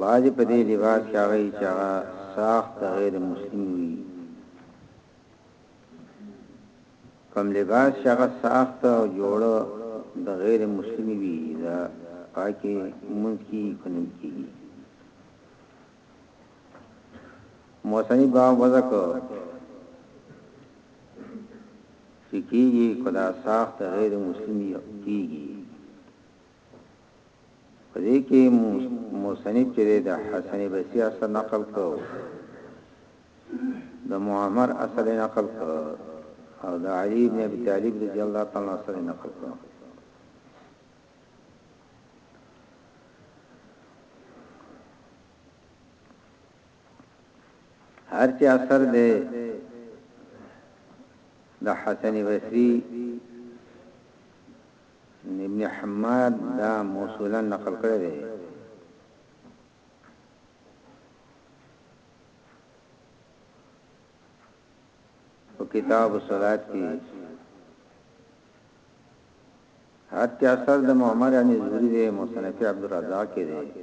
بعضی په دې لباس کې هغه چې هغه ساخت غیر مسلم وي کوم لباس چې هغه ساخت او جوړ د غیر مسلم وي دا پاکي مونږ کې کنه کې موسنی با وذکر چې کیږي کدا ساخت غیر مسلم کیږي په دې کې مصنف چې د حسن بصري اثر نقل کړو د معمر اثر نقل کړو او د علي بن ابي طالب رضی الله تعالی عنہ سره نقل کړو هر چې اثر دی د حسن بصري ابن حماد دا موصولا نقل کړی دی. په کتاب الصلات کې حتی اثر د محمد علی زوری دی مصنف عبدالرزاق کې دی.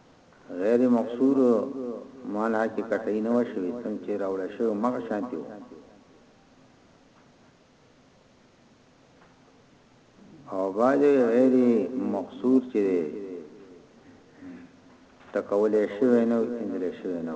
غیر مقصور معنی کی کټای نه وه شوی څنګه چی راوړل شوی همغه شانتی وو او بعد غیر مقصور چی دی تکول شوی نه اندل شوی نه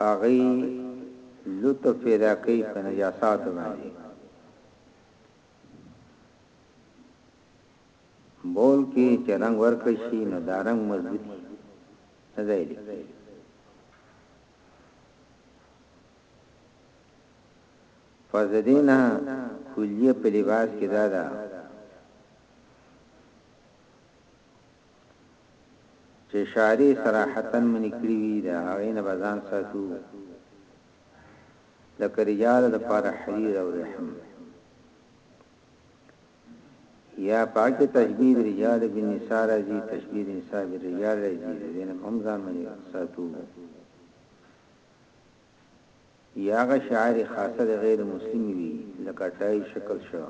هغوی لطف پیدا کوي په نجاساتو باندې. بول کې چې رنګ ورکړی شي نو دا رنګ مضبوط وي نه ځایږي. فزدینا کلیه په لباس کې دا ده چې اشارې صراحتاً منع کړې وي، د هغې نه به ځان ساتو، لکه رجالو لپاره حریر او رحم. یا په هغه کې تشبیه د رجال بالنساء راځي، تشبیه د نساء بالرجال راځي، د دې نه به هم ځان منع ساتو. یا هغه شعارې خاصه د غیر مسلم وي، لکه ټای شکل شو.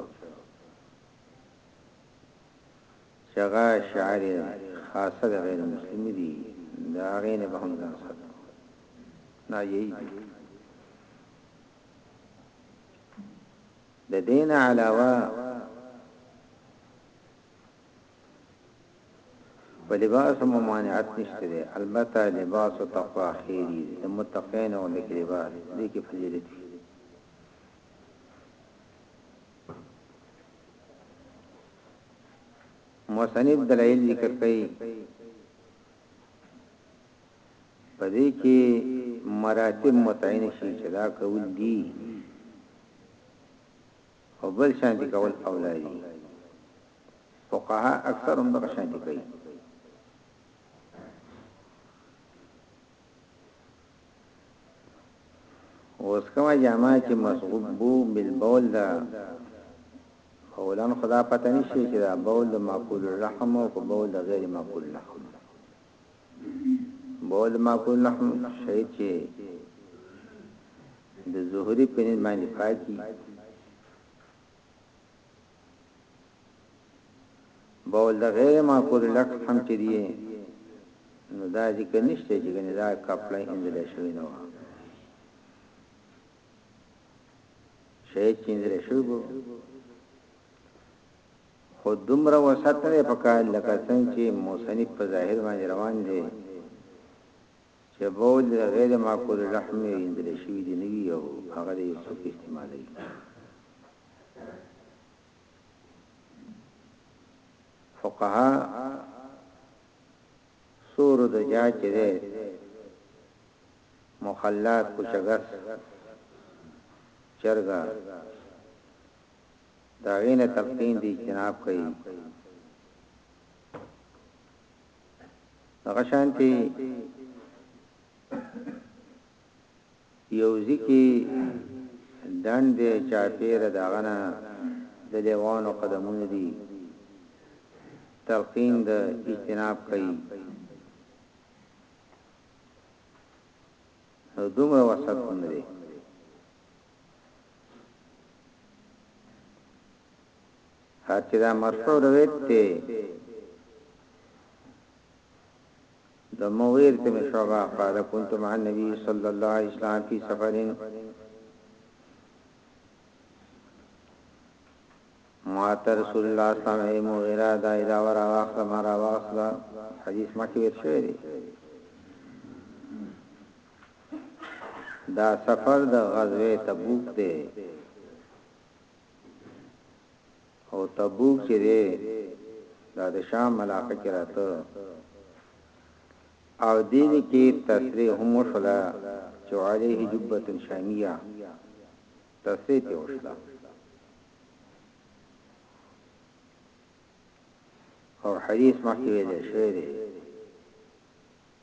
چې هغه شعر خاصه د غیر مسلمي دي د هغې نه به هم ځان ساتو ناجیز دي د دین علاوه په لباس ممانعت نشته دی البته لباس او تقوا خیری د متقین او د لباس د کې فضیلت مصنف دلایل ذکر کوي پدې کې مراتب متعین شي چې دا کول دي او بل شان دي کول اولای دي فقها اکثر هم دغه شان دي کوي اوس کومه جامه چې مسغوب بو بالبول دا اولن خدا پته نشي چې دا بول د معقول الرحم او په بول د غیر معقول الرحم بول معقول الرحم شي چې د ظهوري په باندې پاکي بول د غیر معقول لټ هم چې دی نو دا ذکر نشته چې ګنې دا کپړه انځل شوی نه و شی چې انځل شوی وو خو دومره وسط نه پکار لکه څنګه چې موسنی په ظاهر باندې روان دی چې بول د غیر معقول لحم یا ایندل شوي دي نه وي او هغه د یو څوک استعمالوي. فقها سور د جا چې ده مخلات کوچګس چرګا دا غینه تلقین دی اجتناب کوي هغه شانتي یو ځکی ډنډ دی چا پیر داغه نه د لیوانو قدمونه دي تلقین د اجتناب کوي نو دومره وسط هم دی ها چې دا مرفوع روایت دی د مغیر تم شعبہ قال كنت مع النبي صلى الله عليه وسلم في سفر ما تر رسول الله صلی الله علیه مغیره دا ادا ورا واخله ما را واخله حدیث مکه ویل شوی دی دا سفر د غزوه تبوک دی او تبوک چې دی دا د شام علاقه کې راته او دې دې کې تصریح هم وشوله چې علیه جبه شامیه تصریح ته وشوله او حدیث مخکې ویل شوی دی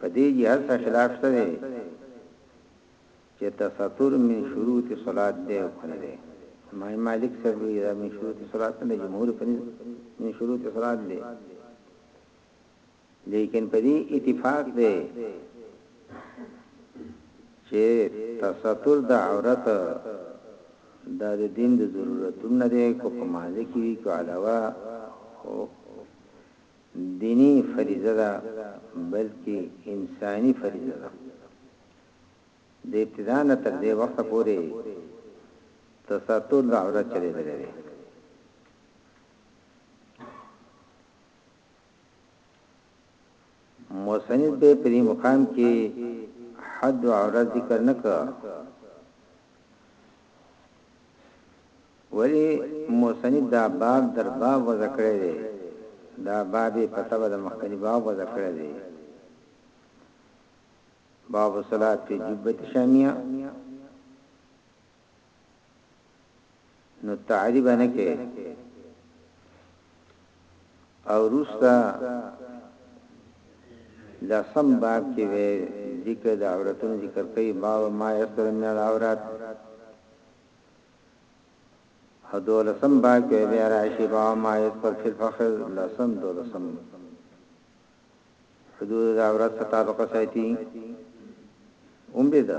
په دې جي هر څه خلاف شته دی چې تستر من شروط صلات دی او کنه دی امام مالک صاحب وی دا من شروط صلات نه جمهور په من شروط صلات دی لیکن په دې اتفاق دی چې تستر د عورت دا د دین د ضرورتونه دی کو په مازه کې کو علاوه دیني فریضه ده بلکې انساني فریضه ده. د ابتدا نه تر دې وخته پورې تستر د عورت چلېدلی دی. مصنف به په دې مقام کې حد عورت ذکر نه کړ ولي مصنف دا باب در باب وضع کړی دی دا باب یې په تبع د مخکني باب وضع کړی دی باب الصلاه فی جبه شامیه نو تعریب نه کې او روستا لسم باب کې به ذکر د عورتونو ذکر کوي باب ما يستر من العورات او دولسم باب کې بیا راشي باب ما يستر في الفخر لسم دولسم حدود د عورت تعلق ساتي اومبه ده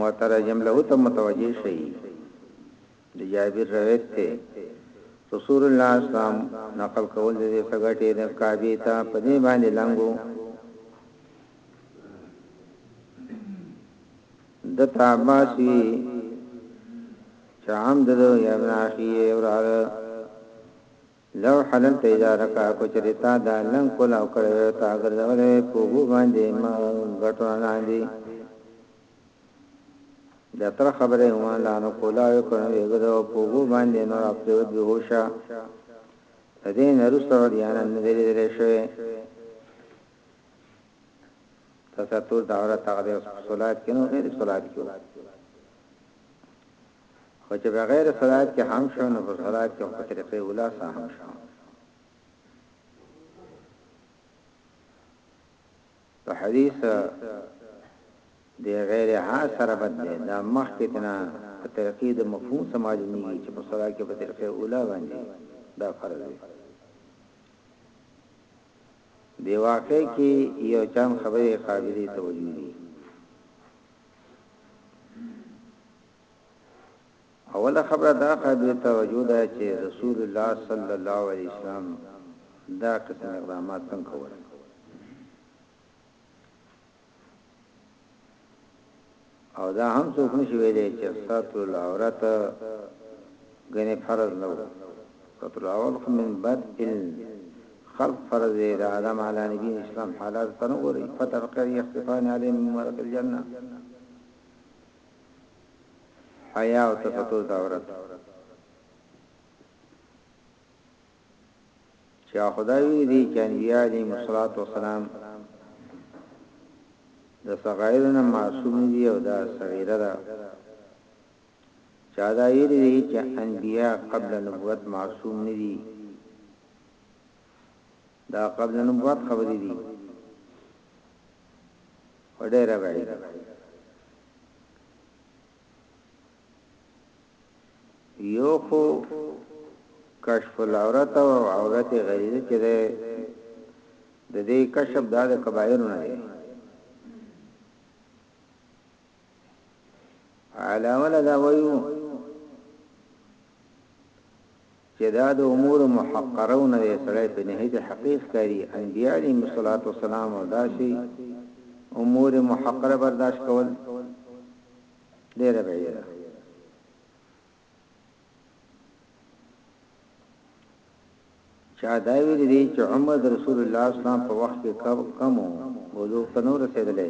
مترجم له ته متوجه شي د جابر روایت ته رسول الله اسلام نقل کول د دې سګټې د کعبه ته په دې باندې لنګو د تعباس وی چې عام د یو ابن اخی او راغله لو حلل ته اجازه کا کو چری تا دا لنګ کولاو کړی وی تا ګرځولی وی په اوبو باندی مه ګټونه لاندی د تر خبره ومن لا نو کولاو یې کړنو یې ګرځو په اوبو باندی نو را پریوت به هوشه د دې نه رسته وریانه نه دی لیدل شوی تاسو ټول دا ورته هغه صلات کینو غیر صلات کیو خو چې بغیر صلاحیت کې هم شو نو په صلاحیت کې په طریقې اولا سره هم شو په حدیث د غیر ها سره بد دی دا مخ کې تنا په طریقې د مفهوم سماج نه چې په صلاحیت کې په طریقې اولا باندې دا فرض دی دی واقع کې یو چم خبره قابلیت توجیه اوله خبره دا قابل توجه ده چې رسول الله صلی الله علیه وسلم دا قسم اقدامات څنګه کول او دا هم څوک نشي ویلي چې ستاسو العورت ګنې فرض نه وو قطر الاول خو من بد ال خلق فرض دی د آدم علی نبی اسلام حالات ته نه ګوري فتح قری اختفان علی مبارک الجنه حیا او تفطر دا ورت چې خدای وی دی چې انبیاء علی مصلات و سلام د صغایرنا معصوم دی او دا صغیره ده چا دا ویلي دي چې انبیاء قبل نبوت معصوم نه دي؟ دا قبل نبوت خبرې دي. وډېره بعید یو خو کشف العورت او عورت غریزه چې ده د دې کشف دا د کبایر نه دی علاوه لدا وایو چې دا د امور محقرو نه سړی په نهایت حقیق کاری انبیاء علیهم الصلاۃ والسلام او داسي امور محقره برداشت کول ډیر بعید ده چا دا ویل دي چې عمر رسول الله اسلام په وخت کې کم کمو بلوغ تنور رسیدلې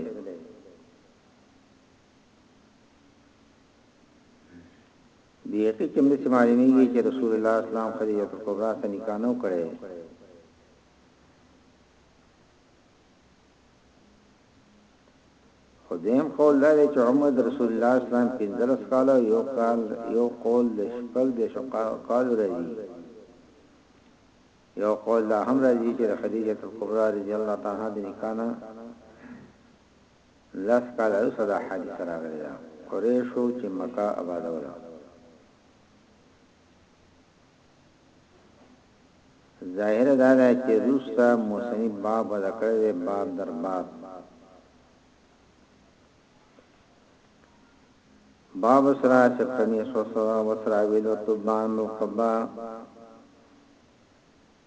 بیقی کم دسی معلومیږي چې رسول الله اسلام خدیجه کبرا سره نکاح نو کړي خدیم قول دا دی چې عمر رسول الله اسلام 15 کال یو کال یو قول د شپږ د شقال کال راځي یو قول دا هم راځي چې خدیجه کبرا رضی الله تعالی عنها د نکاح لس کاله وروسته دا حادثه راغلې ده. قریشو چې مکه ابادوله، ظاهر دا ده چې وروسته مصنف باب وضع کړی دی، باب در باب. باب سره چې قمیص وسره وسراویل او طبان ملقبا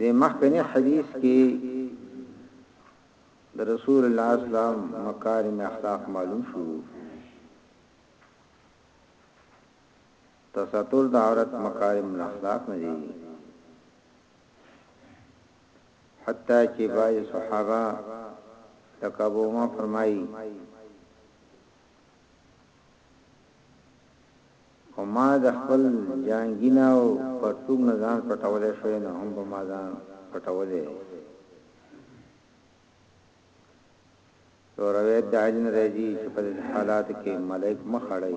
د مخکنی حدیث کې د رسول الله اسلام مکارم اخلاق معلوم شو تستر د عورت مکارم اخلاق نه دي حتی چې بای صحابه تکبو ما فرمایي خو ما د خپل جانګینه او پرتوګ نه ځان پټولای شوای نو هم به ما ځان پټولی وای. یو روایت د علي نه راځي چې په داسې حالاتو کې ملایک مه خړوئ.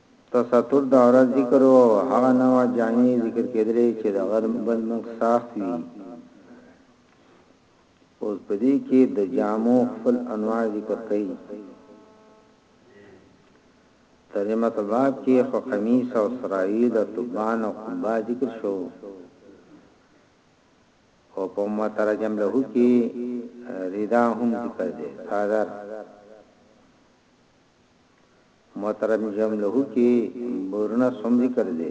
تستر د عورت ذکر وو او هغه نوع جامې یې ذکر کېدلې چې د غر بل مخ ساخت وي. اوس په دې کې د جامو خپل انواع ذکر کړي. ترجمه الباب کې خو قمیص او سراویل او تبان او قبا ذکر شو. او په مترجم له کې ردا هم ذکر دی. صادر محترم جم له کی برونه سم ذکر دی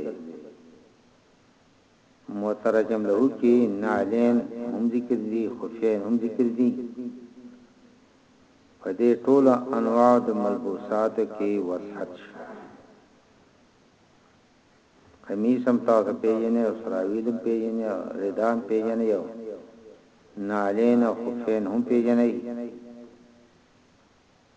محترجم له کی نعلین هم ذکر دی خفین هم ذکر دی په دې ټول انواع د ملبوسات کې وسعت شته قمیص هم تاسو پیژنې او سراویل هم پیژنې او ردان پیژنې یو نعلین او خفین هم پیژنې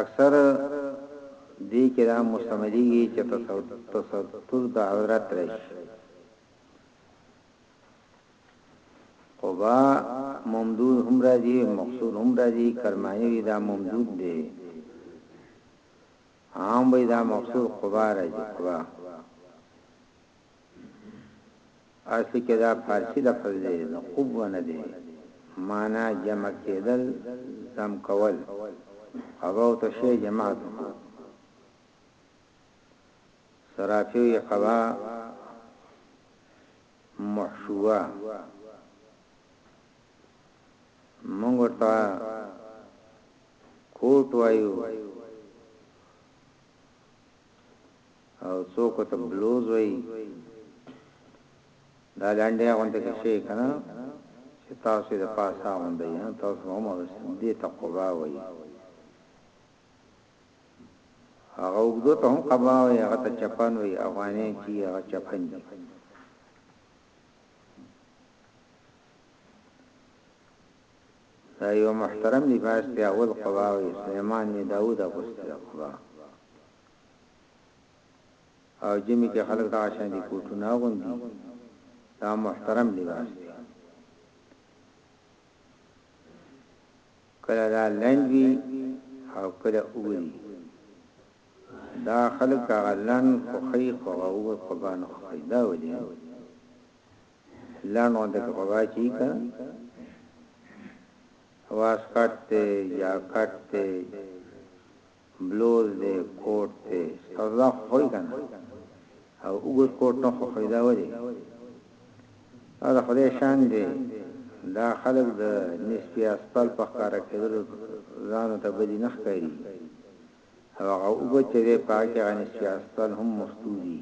اکثر دې کې دا مستعملېږي چې تستر د عورت راشي. قبا ممدود هم راځي مقصور هم راځي کرماني وي دا ممدود دی عام وي دا مقصور قبا راځي قبا اصل کې دا فارسي لفظ دی نو قوب نه دی معنا جمع کېدل زم کول هغه ته شی جماعت سرافیو یقبا محشوه مونږ ورته کوټ وایو او څوک ورته بلوز وایي دا لنډې غونډې کې شي کنه چې تاسو د پاسه غونډې نه تاسو هم دې ته قبا وایي هغه وګدو ته هم قبا وایي هغه ته چپن وایي افغاني چې هغه چپن دي دا یو محترم لباس دی اول قبا او سلیمان می داوود اغوستی دا قبا او جمی کې خلک دا شان دي کوټونه غوندي دا محترم لباس دی کله دا لندوی او کله اوګری دا خلک غلن خوخی خوغو قبا نه خوخی دا ولې لنډ غونډه کې خو بیا چی که واس کټ دی یا کټ دی بلوز دی کوټ دی ستاسو دا خوښوي که نه او اوږد کوټ نه خوښوي دا ولې دا د خدای شان دی دا خلک د نسبي اسپل په ښکاره کېدلو ځانو ته بدی نه ښکاري او هغه اوږد چې دی پاکې هغه نسبي اسپل هم مستوزي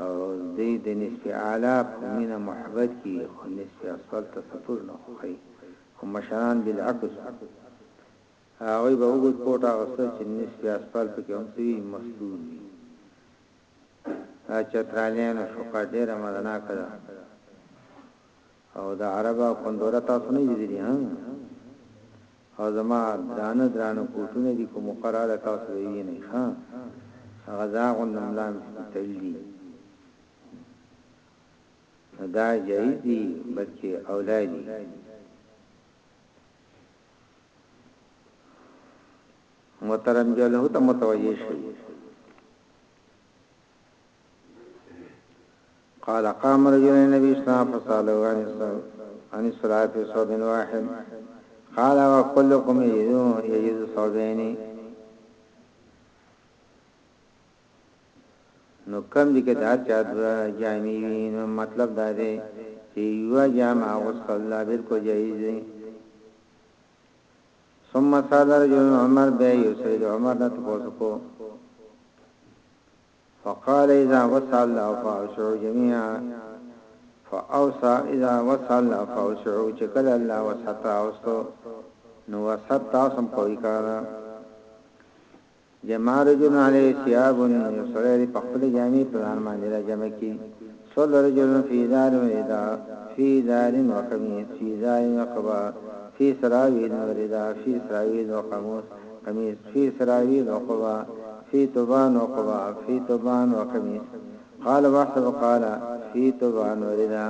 او دی د نصف اعلی په مینه محبت کی خو نصف اسفل ته سپور نه خوښوی خو مشران بالعکس وو هغوی به اوږد کوټ اغوسته چی نصف اسفل پکی هم څه وی مستور وی دا چترالیانو شوقه ډیره مدناکه ده. او د عربه خوندوره تاسو نه لیدلی ها او زما درانه درانه کوټونه دي کوم قرار تاسو وی نه ښه هغه زاغون ملا مستل دي دا جایز دي بلکې اولای دي محترم جله ته متوجه شي قال قام رجل النبي اسلام فصالو عن الصلاة في صوب واحد قال وكلكم يجدو يجد صوبين نو کم دي که دار چا دوا جامعی وی نو مطلب دا دی چې یو جامع غسل لا بالکل جایز دی ثم سال رجل عمر بیا یو سید عمر نه تاسو کو فقال اذا وصل فاوسعوا جميعا فاوسع اذا وصل فاوسعوا چې کله الله وسعت راوستو نو وسعت تاسو هم کوي کړه جمع رجل علی ثياب یو سړی په خپل جامې په ځان باندې را جمع کی صلى رجل في دار وردا في دار وقميص في دار وقباء في سراويل وردا في سراويل وقموص قميص في سراويل وقباء في تبان وقباء في تبان وقميص قال واحسب قال في تبان وردا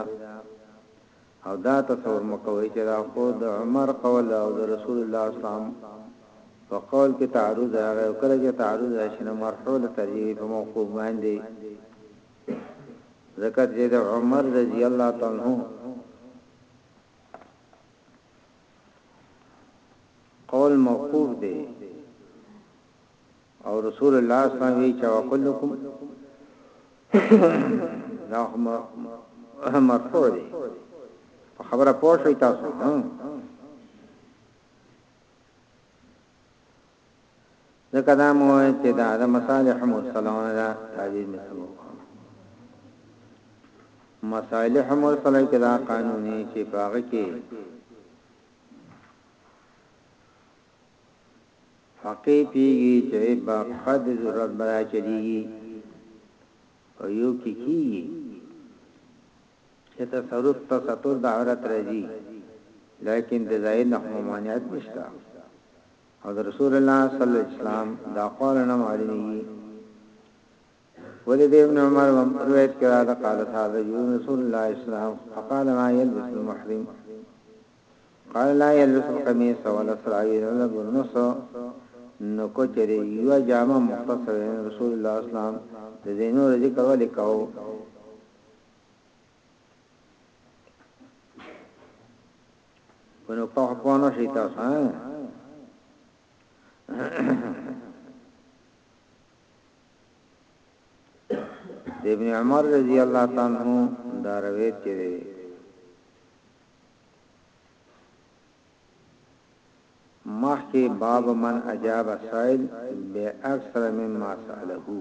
او دا تصور مه کوئ چې دا خو د عمر قول او د رسول الله اسلام په قول کې تعارض راغی او کله چې تعارض راشي نو مرفوع له ترجیح په موقوف باندې ذکر چې د عمر رضی الله تعالی عنہ قول موقوف دی او رسول الله صلی الله علیه وسلم وی چا وکلکم دا هم مرفوع دی په خبره پوه شئ تاسو ها ځکه دا مو وایي چې دا د مصالح مرسله نه ده تعبیر مې څنګه وکړم مصالح مرسله کې دا قانوني چې پاغه کې فقې پیږي چې با قد ضرورت برا چلیږي او یو کې کیږي چې تصرف تستر د عورت راځي لیکن د زائد نه ممانعت نشته او د رسول الله صلی الله علیه وسلم د اقوالو نه معلومیږي ولې د ابن عمر روایت کې راځي قال صاحب رسول الله صلی الله علیه وسلم فقال ما يلبس المحرم قال لا يلبس القميص ولا السراويل ولا البرنس نو کوچري یو جامه مختصر رسول الله صلی الله علیه وسلم د زینو ذکر ولیکاو کنو په خپانو شي تاسو ها ابن عمر رضی الله تعالی عنہ دا روایت کړي مخکې باب من اجاب سائل به اکثر مما سالهو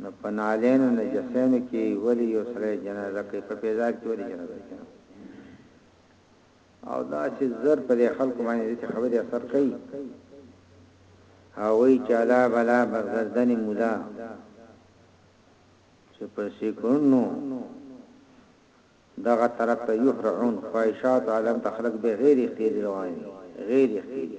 نو په نعلینو نجسینو کې ولی یو سره جنازه کوي په پیزار کې ولی جنازه کوي او دا چې زر په خلکو باندې د خبرې اثر کوي هاوی چالا بلا بغردن مولا چې په سیکونو دغه طرف ته یحرعون خواهشات عالم تخلق به غیر اختیاری رواني غیر اختیاری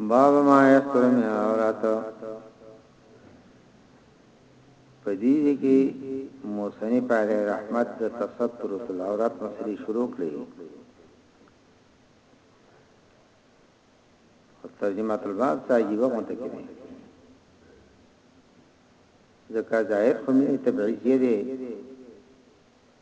باب ما يذكر من العورات پدې کې موسنی پاره رحمت د تستر فی العورات مسلې شروع کړې ترجمه الباب صاحب غونته کې ځکه ظاهر خو مې تبعیض دی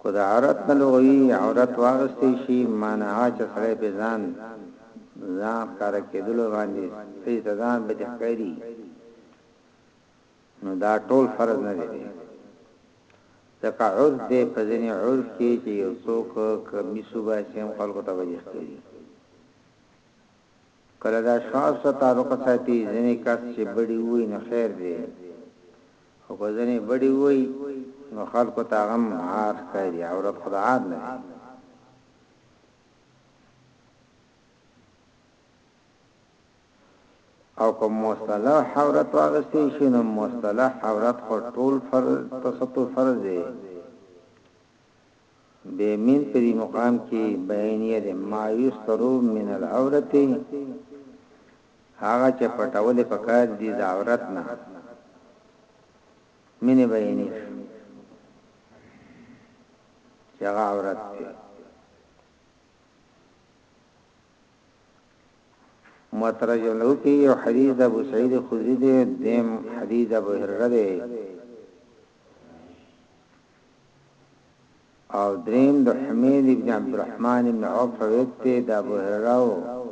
که د عورت نه لغوي عورت واغستې شي مانعه چې سړی په ځان ځان ښکار کېدلو باندې سي ځان به ښکاري نو دا ټول فرض نه دي ځکه عرض دې په ځنې عرض کې چې یو څوک کمیسو به سیم خلکو ته وځي ښکاري که له دا شعار سره تعلق ساتي، ځینې کس چې بډې ووایي نو خیر دی، خو که ځینې بډې ووایي نو خلکو ته هغه هم عار ښکاري، عورت خو د عار نه دی. او که مصطلح عورت واخیستل شي نو مصطلح عورت خو ټول فرض تستر فرض دی، بې من په دې مقام کې بيانيه ده، ما يستر من العورة، هغه چې پټول پکار دي د عورت نه، من بياني شو چې هغه عورت دی. مترجم له کې یو حدیث د ابو سعید خدری دی دیم حدیث د ابو هرره دی او دریم د حمید ابن عبدالرحمن ابن عوف روایت ته د ابو هرره او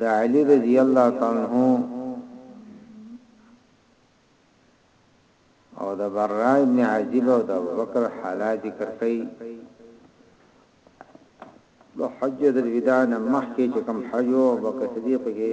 د علی رضی الله تعالی عنہ او د برا ابن عازب او د ابوبکر حالات ذکر کړي د حجۃ الوداع مخکې چې کوم حج او بکر صدیق کې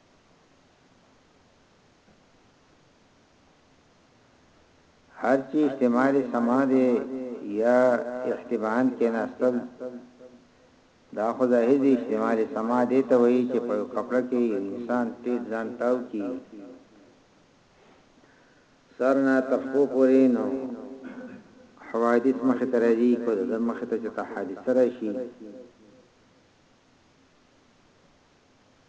هر چی اجتماع دی سما دی یا احتبان کې ناستل دا خو ظاهر دی اجتماع دی سما دی ته وایي چې په کپړه کې انسان ټیټ ځان تاو کی سرنا تفقو پورې نو حوادث مخه ترځي کو د مخه ته چې حادثه راشي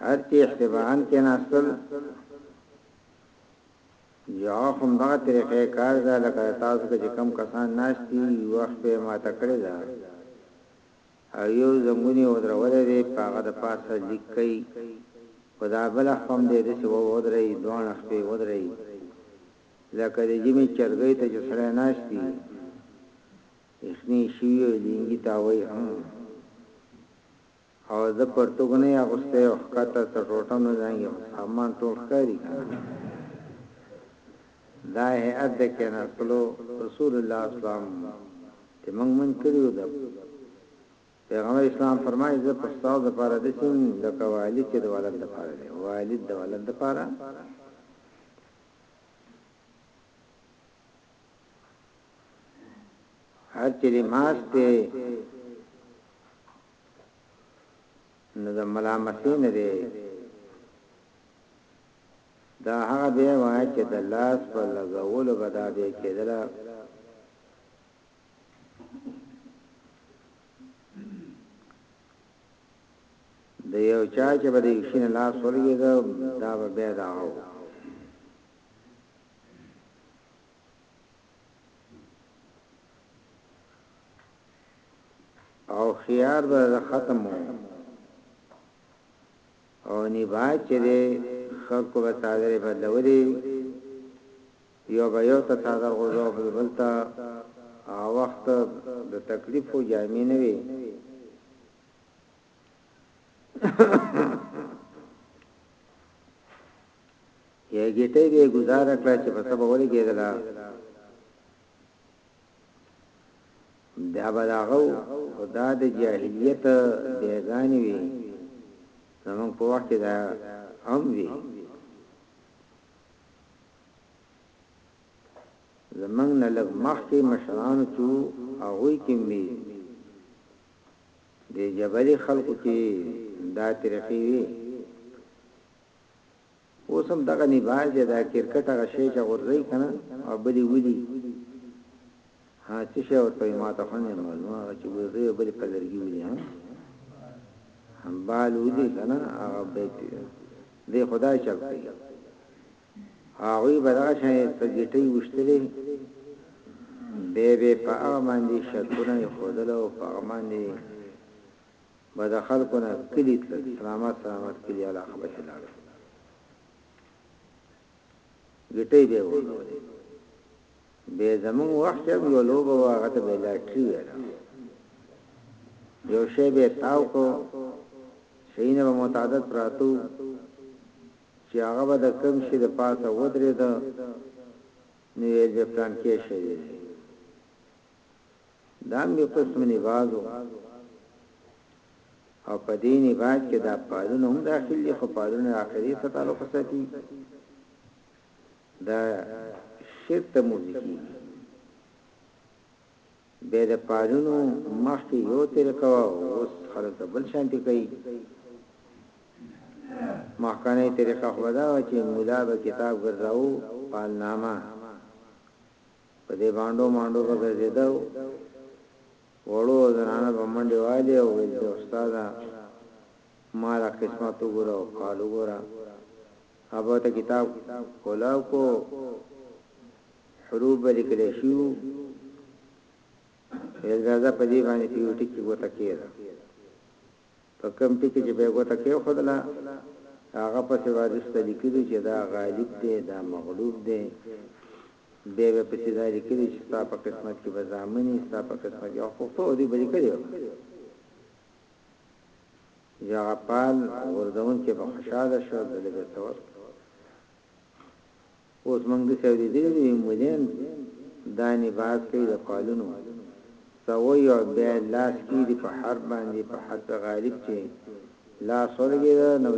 حتی اشتباهن کې ناستل یا هم دا طریقې کار ده لکه تاسو کې کم کسان ناشتي وخت به ما تکړه ده او یو زمونی او درولې دی پاغه د پاسه لیکي خدا بل خپم دې د څو ودرې دوه خپې ودرې لکه د جمی چرګې ته چې سره ناشتي اخني شي لینګي تا وای هم او ده پرتوګ نه يې اغوستی او ښکته څه ټوټه هم نه ده انګې خو سامان ټول ښکاري کنه دا هيئت ده کيناستلو رسول الله اسلام ته موږ من کړي وو ده پیغمبر اسلام فرمایي زه په ستاسو لپاره د سیم لکه والد چې د ولادت لپاره دی والد د ولادت لپاره هر چې ماسته نو د ملامتي نه دی دا هغه دی وای چې د لاس په لګولو بدا به کېدل د یو چا چې بده شین لاس ولګي دا دا به بیا دا هو او خيار به ختم وو او نبا چې دې خلکو به څادر بدلولې یو به یو ته څادر غوځو په بلتا او وخت د تکلیف او جامې نه وي یوه ګیټۍ به یې ګوزاره کړه چې په څه به ولګېدله، بیا به د هغه خو دا د جاهلیت بیګانې وي، زموږ په وخت کې دا هم وي. زمنګ نه لګ مخ کې مشران چو هغه کې می د جبلی خلکو کې دا طریقې وي اوس هم دغه نباز دی دا کرکټ هغه شی چې غورځي کنه او بلی ودی ها څه شی ورته ما ته خنه معلومه چې غورځي بلی په لرګي ودی ها هم بال ودی کنه هغه بیت دی خدای چل کوي هغه به دا شی ته ګټي وشتلې به به په هغه باندې شکونه خودلو په هغه باندې به د خلکو نه کلي تلل، سلامت سلامت کلي علاقه پسې لاړ شو، ګټۍ به یې وغږولې. بیا زموږ وخت کې هم یوه لوبه وه، هغه ته به یې لاټري ویله. یو شی به یې تاو کړو، شیونه به متعدد پراته وو، چې هغه به د کوم شي د پاسه ودرېده، نو ویل به یې پلانکی شی دی. دام یو قسم نباز وو او په دې نباز کې دا پالونه هم داخل دي خو پالونه عقیدې ته تعلق ساتي دا شرک ته موزيږي به د پالونو مخکې یو طریقه او اوس خلک بل شانتي کوي مخکنه طریقه خدا چې مولا به کتاب ګرځاو پالنامه په دې باندو مانډو به ګرځیدو وړو زنانه به منډې والي او ویل د استاد مال قسمت وګوره او حال وګوره هغه ته کتاب کولاو کو حروف به لیکل شي ویل راځه په دې باندې په یو ټکی وته کېده په کم ټکی چې به وته کې خدلا هغه په سیوارسته لیکلو چې دا غالب دی دا مغلوب دی بیا به پسې دا لیکلي چې ستا په قسمت کې به زامن وي، ستا په قسمت کې او پښتو او دوی به لیکلي وه. یغه پال غورځوونکی به خوشاله شو د لږه څه وخت اوس موږ د سعودي دی دی مولین دانی باز کوي د پالونو سوي او بیا لاس کې دی په هر باندې په هر څه غالب چې لاس ورګي نو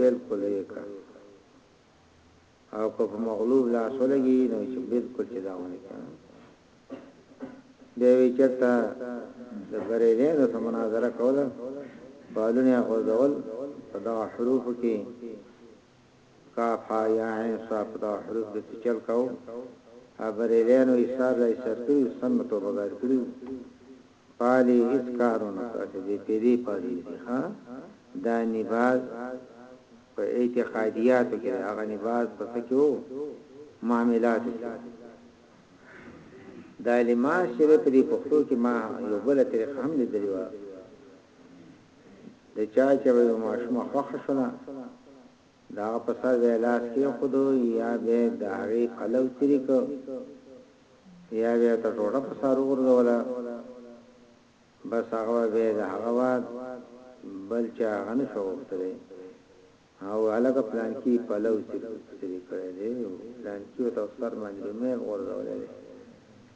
بالکل یې کا او که په مغلوب لاس ولګي نو چې بالکل چې دا ونه کړي دی وی چرته د بریلې د مناظره کوله بالونه غوځول په دا حروف کې کاف ها یا عین صاف په دا حروف کې چل کاو ا بریلې نو ایثار لای سرتي سم توبه ګر کړو پالي هيڅ کار ونه کړ چې دې پيري پالي دي ښه دا نباز په اعتقادياتو کې دی هغه نباز په څه کې وو معاملاتو کې وو دا لماس چې په دې پښتو کې ما یو بل طریقه هم لیدلې و د چا چې به ماشومه خوښه شوله د هغه په سر به یې لاس کېښود، یا به یې د هغې پلو څیرې کړ، یا به یې ورته ټوټه په سر وغورځوله، بس هغه به بیا د هغه وار بل چا هغه نه شو غوښتلی او هلکه پلانکي پلو څیرې کړی دی، پلانکي ورته په سر باندې میل غورځولی دی.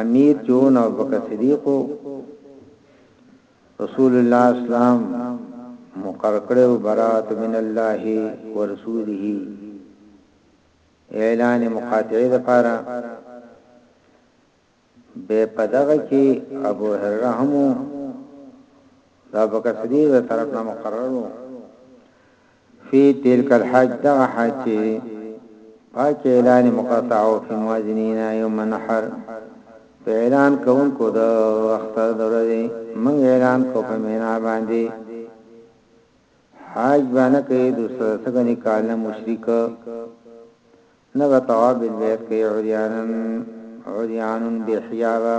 امیر چې و نو ابوبکر صدیق و، رسول الله اسلام مقرر کړی و، براءة من الله ورسوله اعلان مقاطعې لپاره، بیا په دغه کې ابو هرره هم و، د ابوبکر صدیق له طرف نه مقرر و، فی تلک الحج دغه حج چی پاکی اعلان مقطعو فی موازنین یوم النحر په اعلان کونکو د اختر د ورځی موږ اعلان کو په مینا باندی حاج بانه که دوسره سګنی کالنه مشرک نه به طواب البیت که عریانن عریانن بحیابا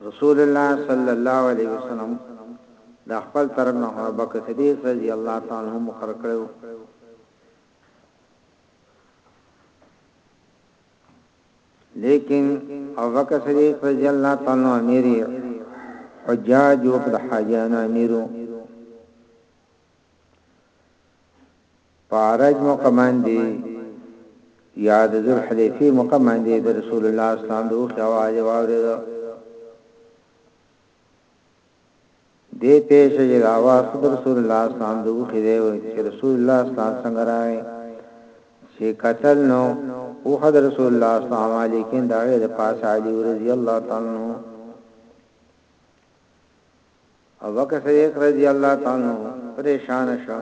رسول الله صلی الله علیه وسلم د خپل طرف نه ابو بکر صدیق رضی الله تعالی عنہ مقرر کړو لیکن ابو بکر صدیق رضی الله تعالی عنہ امیر حجاج او د حاجانو امیرو په عرج موقع باندې يا د ذوالحليفې موقع باندې د رسول الله اسلام د اوخې اواز يې واورېده دې پېښ چې د اواز د رسول الله اسلام د اوخې دی چې رسول الله اسلام څنګه راغی چې قتل نو او حد رسول الله صلی الله علیه وسلم دا غي د پاس علی رضی الله تعالی عنہ ابوبکر صدیق رضی الله تعالی عنہ پریشان شو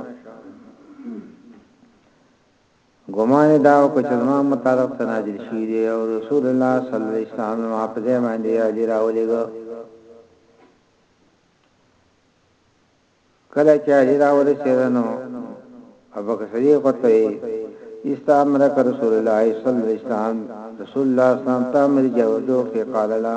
ګمان دا او چې زما متعلق سناجل شي دی او رسول الله صلی الله علیه وسلم په دې باندې اجر راولېګو کله چې اجر راولې چرنو ابو کثیر کوته استامر رسول الله صلی الله علیه وسلم رسول الله صلی الله علیه وسلم تامر جوړو کې قال لا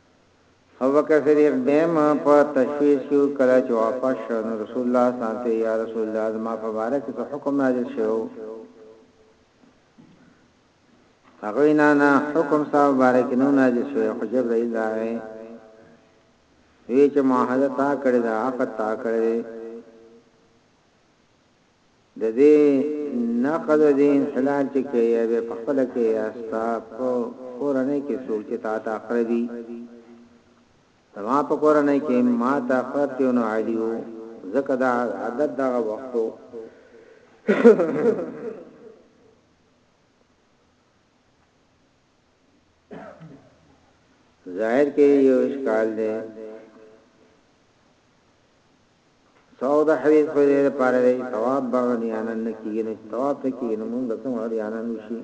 ابوبکر صدیق بیم په تشویش شو کله چې وفات شو نو رسول الله صلی الله علیه وسلم ته یا رسول الله زما په باره کې څه حکم نازل شوی وو هغه نه نه حکم صاحب باره کې نو نازل شوی خو جبرائیل راغی وی چې معاهده تا کړی دا عقد تا کړی ددې نقد دې انحلال چې کړې يا به په خپله کړې يا ستا په کورنۍ کې څوک چې تا ته اقرب دي زما په کورنۍ کې ما ته اقرب دی نو عادي وو ځکه دا عادت دغه وختو ظاهر کې یو اشکال دی ثواب د حدیث په دې لپاره دی ثواب باندې انن کیږي نو ثواب ته کیږي نو موږ څنګه اړ یانن شي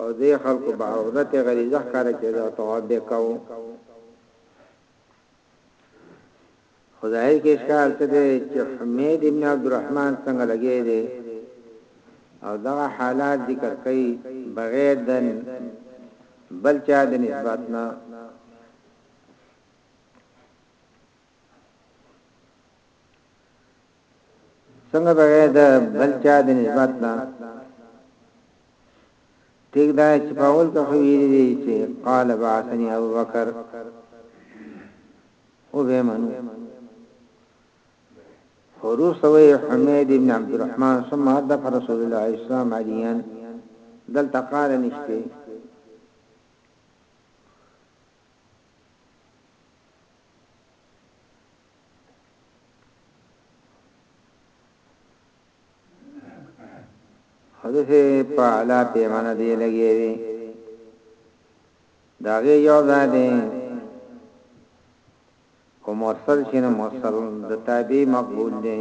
او دې خلکو به عورت غریزه ښکاره کړي او ثواب به کاو خو ظاهر کې اشکال څه دی چې حمید ابن عبدالرحمن څنګه لګې دی او دغه حالات ذکر کوي بغیر د بل چا د نسبت نه څنګه بغیر د بل چا د نسبت نه ټیک دا چې پاول ته خو ویلي دي چې قال بعثني ابو بکر او به منو فروسوي حمید ابن عبد الرحمن ثم ادف رسول الله اسلام عليا دل تقار نشته حدث په علا پیمانه دی لګیږي د هغې یو ځای دی خو مرسل شي نو مرسل د تابع مقبول دی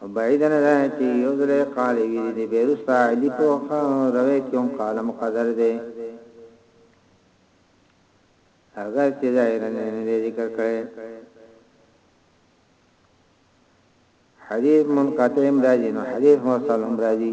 او بعید نه ده چې یو ځل قال ویل دی بیرستا علی په روي کې هم قال مقدر دی اگر چې ظاهرا نه ذکر کړي حدیث منقطع هم راځي نو حدیث مرسل هم راځي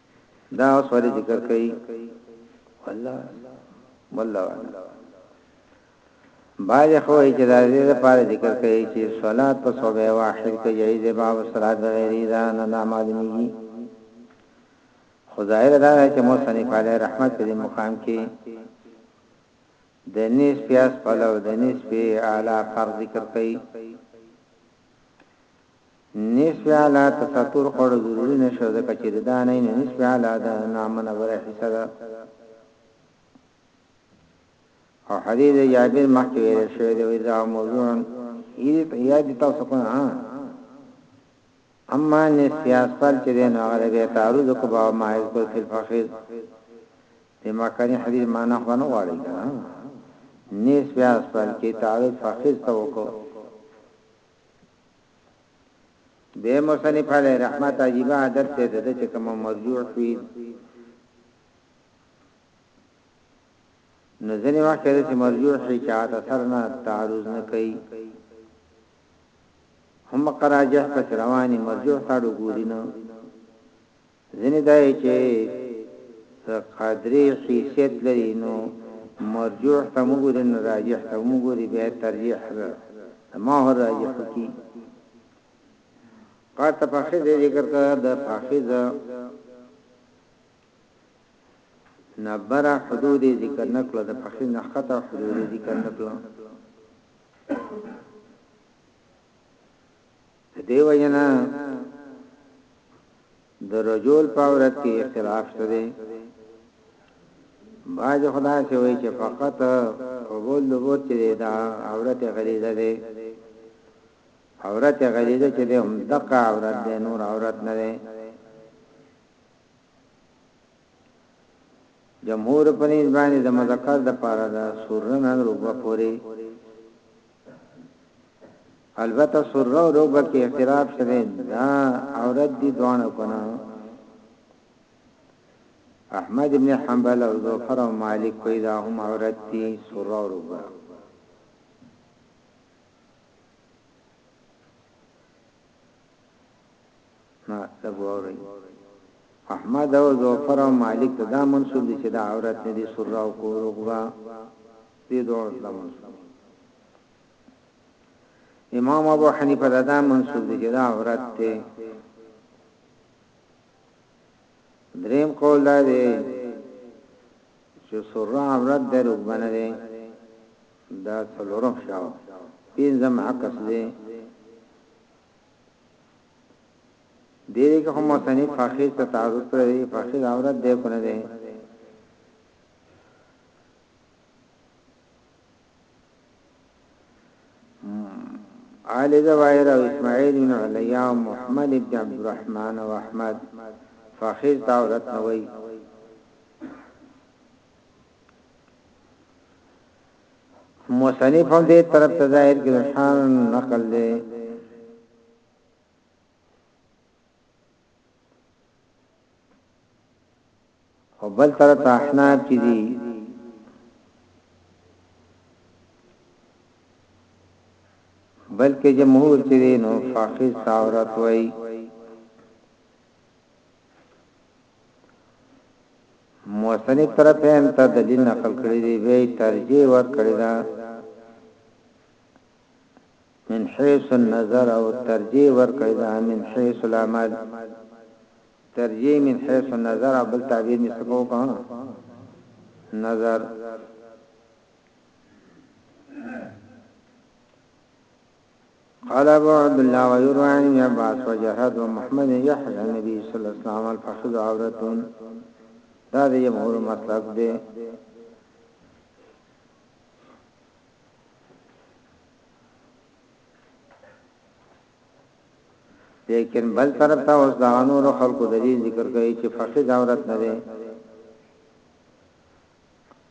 دا اوس ولې ذکر کوي والله والله باج خو چې دا دې لپاره ذکر کوي چې صلات په صوبه واحد کې جایز به او صلات غیر دا نه نه معلومیږي خدای دا چې مصنف علی رحمت دې مقام کې د نیس پیاس پلو د نیس پی اعلی فرض ذکر کوي نصف اعلی تستور خوړل ضروري نه شو ځکه چې ردا نه نه نصف اعلی د نامنه بره حصہ ده او حدیث جابر مخکې ویل شوی دی اذا موضوع یی ته یاد تاسو کنه اما نصف اسفل چې دین هغه به تعرض کو با ما یذکر فی الفخذ د مکانی حدیث معنا خو نه واړی کنه نصف اسفل کې تعرض فخذ ته وکړو به مصنف علی رحمت عجیب عادت ته د چې کوم مرجوع وي نو ځنې وخت د چې مرجوع هي چا اثر نه تعرض نه کوي هم قراجه پس رواني مرجوع تاړو ګوري نه ځینې دا یې چې د قادرې حیثیت لري نو مرجوح ته مو ګوري نه راجح ته مو ګوري بیا ترجیح ده ما هو راجح کی قاطع فاخذ ذکر کا د فاخذ نبر حدود ذکر نکړه د فاخذ نخته حدود ذکر نکړه د دې وجنه د رجول په عورت کې اختلاف شته دی باج خدا چې وایي چې فقط قبول د بوت چې دا عورت غلیظه دی عورت غلیظه چې هم دقه عورت دی نور عورت نه دی جمهور په نيز باندې د مذکر د پاره ده سره نه رکبه پوری البته سره او رکبه کې اختلاف شوه دا عورت دي دوان کنه احمد ابن حنبل او ظفر او مالک پیدا هم عورت دي سره او رکبه نه لږ واورئ احمد او زوفر او مالک ته دا منصوب دي چې دا عورت نه دي سره او کو رغبا دې دوه ته منصوب امام ابو حنیفه دا, دا منصوب دي چې دا عورت ته دریم قول دا دی چې سره عورت د رغبا نه دی دا څلورم شاو پینځم عکس دی دې دې کې خو مصنف فخذ ته تعرض کړی دی فخذ عورت دی کو نه دی آل زواهر او اسماعیل بن علیا او محمد ابن عبد الرحمن او احمد فخذ ته عورت نه وایي مصنف هم دې طرف ته ظاهر کې نقصان نقل دی او بل طرف ته احناف چې دي بلکې جمهور چې دي نو فاقد ساورت وایي مستند طرفین ته دلیل نقل کړی دی به ترجیح ور کړی دا من حيث النظر او ترجیح ور کړی دا من حيث العمل ترجیح من حيث النظر او بل تعبیر مسکو کا نظر قال ابو عبد الله ويروى عن ابن عباس وجهاد ومحمد يحيى النبي صلى الله عليه وسلم الفخذ عورتون دا د جمهور مطلب دی لیکن بل طرف ته اوس دا نور خلکو د دې ذکر کوي چې فخذ عورت نه دی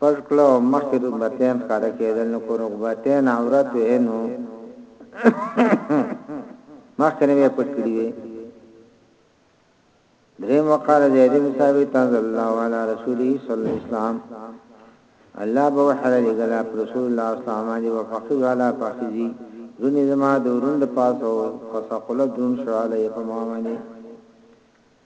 پټ کړه او مخکې رکبتین ښکاره کېدل نو که رکبتین عورت وې نو مخکې نه وې پټ کړی وې درې مقاله زید بن ثابت صلی الله علی رسوله صلی اسلام الله به وحره لګل رسول الله صلی الله علیه و فقیه علی فقیه دونی زما دورون د پاسو فسقلت دون شواله په مامنه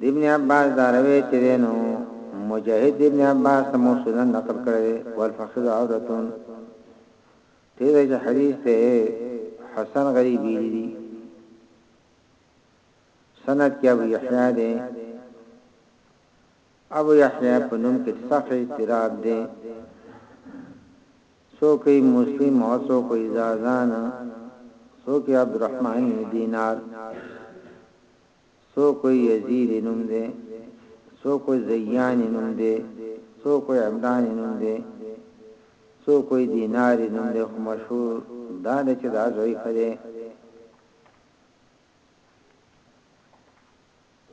د ابن عباس دا روی چې دی نو مجاهد ابن عباس ته موصولا نقل کړی دی والفخذ عورتون تیده چې حدیث ته حسن غریبی دی سند کې ابو یحیی دی ابو یحیی په نوم کې صح اعتراض دی سو کوي مسلم او سو کوي زازان سو کوي عبدالرحمن دینار څوک وایي یزید نوم دی، څوک وایي زیان نوم دی، څوک وایي عمران نوم دی، څوک وایي دینار نوم دی، خو مشهور دا دی چې دا ضعیف دی.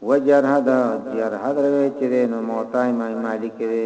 وجرح د جرح روایت چې دی نو موطا امام مالک دی.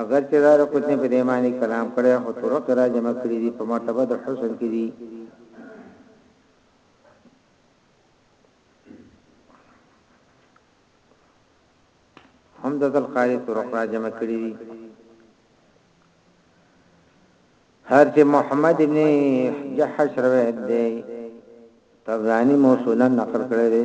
اګر چه دارقطنی په دی معنی کلام کړی خو طرق یې را جمع کړی دی په مرتبه د حسن کی دی حمدت القاری طرق را جمع کړی دی هر چې محمد ابن جحش روایت دی تبرانی موصولا نقل کړی دی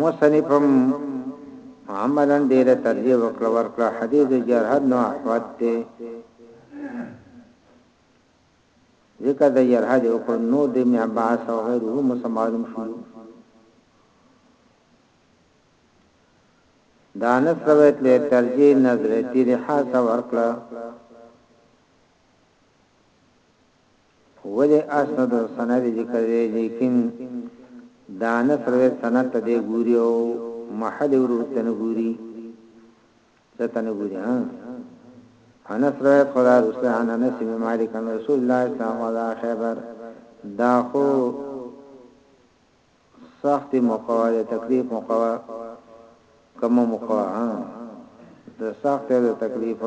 مصنف هم عملا ډیره ترجیح وکړه ورکړه حدیث جرحد نو احوت ته ذکر د جرحد او کو نو د ابن عباس او غیره مسمعلوم شو دانس روایت له ترجیح نظر تیر حاصل ورکړه ولې اسند او سند ذکر دی لیکن دا انس روایت سند ته دی ګوري او محل ورته نه ګوري ته نه ګوري ها انس روایت خدا رسول عن انس بن مالک ان رسول الله صلی الله علیه وسلم خیبر دا خو سخت مقاله تکلیف مقاله کوم مقاله د سخت تکلیف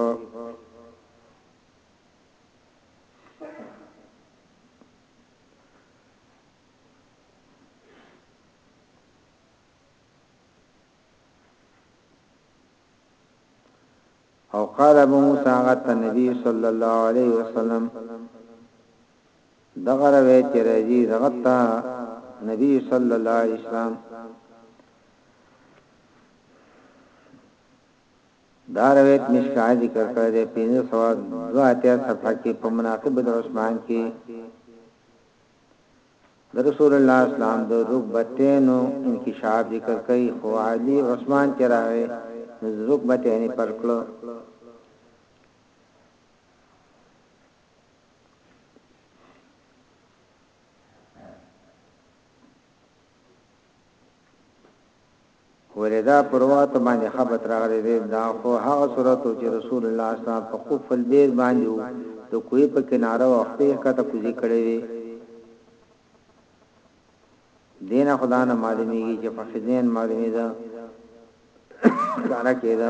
او قال ابو موسی غت نبی صلی الله علیه وسلم دغه روایت راځي غت نبی صلی الله علیه وسلم دا روایت مشکاة ذکر کړی دی پنځه سوه دوه اتیا صفحه کې په مناقب العثمان کې د رسول الله اسلام د رکبتینو انکشاف ذکر کوي خو علی عثمان چې راغی نو رکبتین پر کړو ولې دا پر وخت باندې خبت راغلی دی دا خو هغه صورت و چې رسول الله صلی الله علیه وسلم په قف البیر باندې و د کوهي په کناره و خپې ښکته کوزې کړې وې دینه خدانه معلومیږي چې په خزین معلومي ده کارا کېده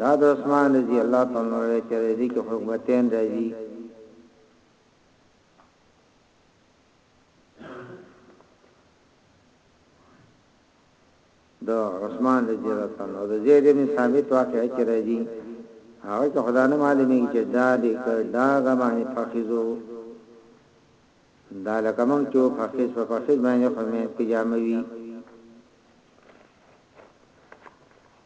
دا د عثمان رضی الله تعالی عنہ چې دې کې حکومتین راځي د عثمان رضی الله تعالی عنہ د زید بن ثابت واقعې چې راځي هغه ته خدای نه معلومي چې دا دې کړ دا غمانه فخذو دا لکه مونږ چې فخذ په فخذ باندې خو مې کې جاموي